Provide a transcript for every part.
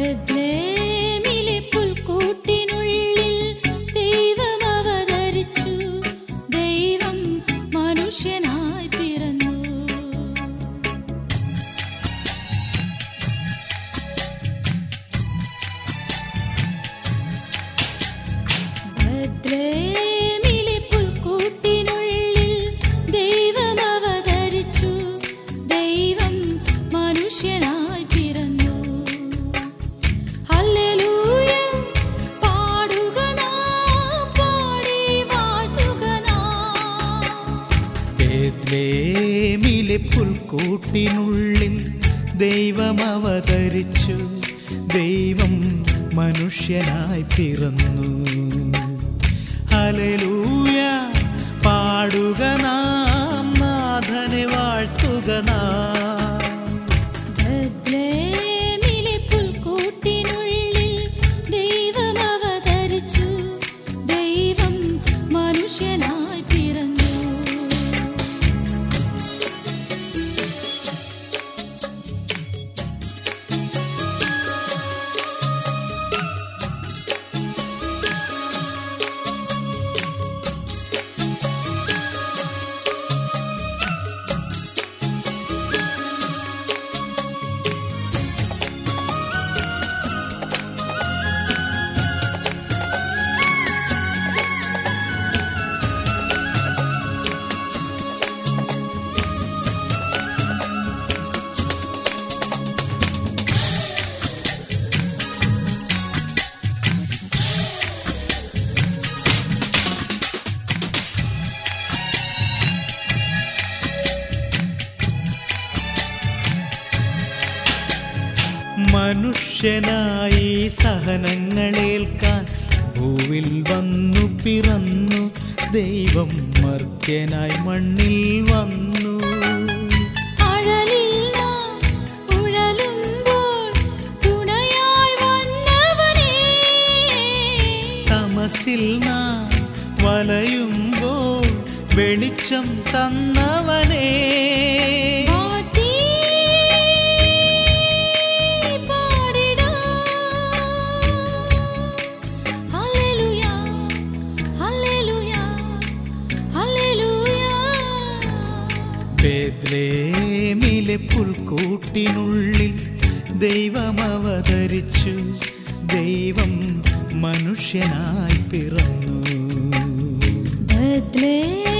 dream. പുൽക്കൂട്ടിനുള്ളിൽ ദൈവം അവതരിച്ചു ദൈവം മനുഷ്യനായി പിറന്നു. ഹല്ലേലൂയ. മനുഷ്യനായി സഹനങ്ങളേൽക്കാൻ ഭൂവിൽ വന്നു പിറന്നു ദൈവം മർത്യനായി മണ്ണിൽ വന്നു. തമസിൽ നാം വലയുമ്പോൾ വെളിച്ചം തന്നവനേ ബേത്ലേമിലെ പുൽക്കൂട്ടിനുള്ളിൽ ദൈവം അവതരിച്ചു. ദൈവം മനുഷ്യനായി പിറന്നു. ബത്ലേമിലെ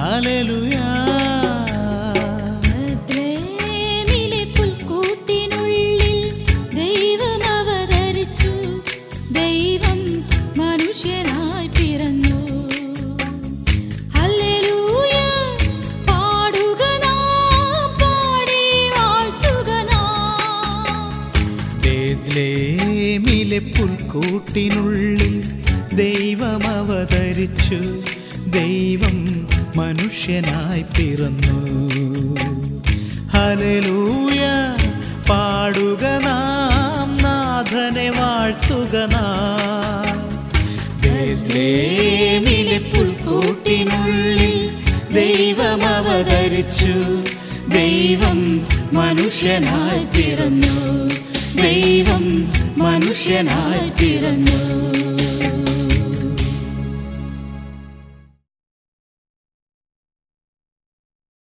ഹല്ലേലൂയ. പുൽക്കൂട്ടിനുള്ളിൽ ദൈവം അവതരിച്ചു. ദൈവം മനുഷ്യനായി പിറന്നു. പുൽക്കൂട്ടിനുള്ളിൽ ദൈവം അവതരിച്ചു. ദൈവം മനുഷ്യനായി പിറന്നു. ഹലലൂയ പാടുക നാം നാഥനെ വാഴ്ത്തുക നാമിലെ പുൽക്കൂട്ടിനുള്ളിൽ ദൈവം അവതരിച്ചു. ദൈവം മനുഷ്യനായി പിറന്നു. ദൈവം മനുഷ്യനായി പിറന്നു.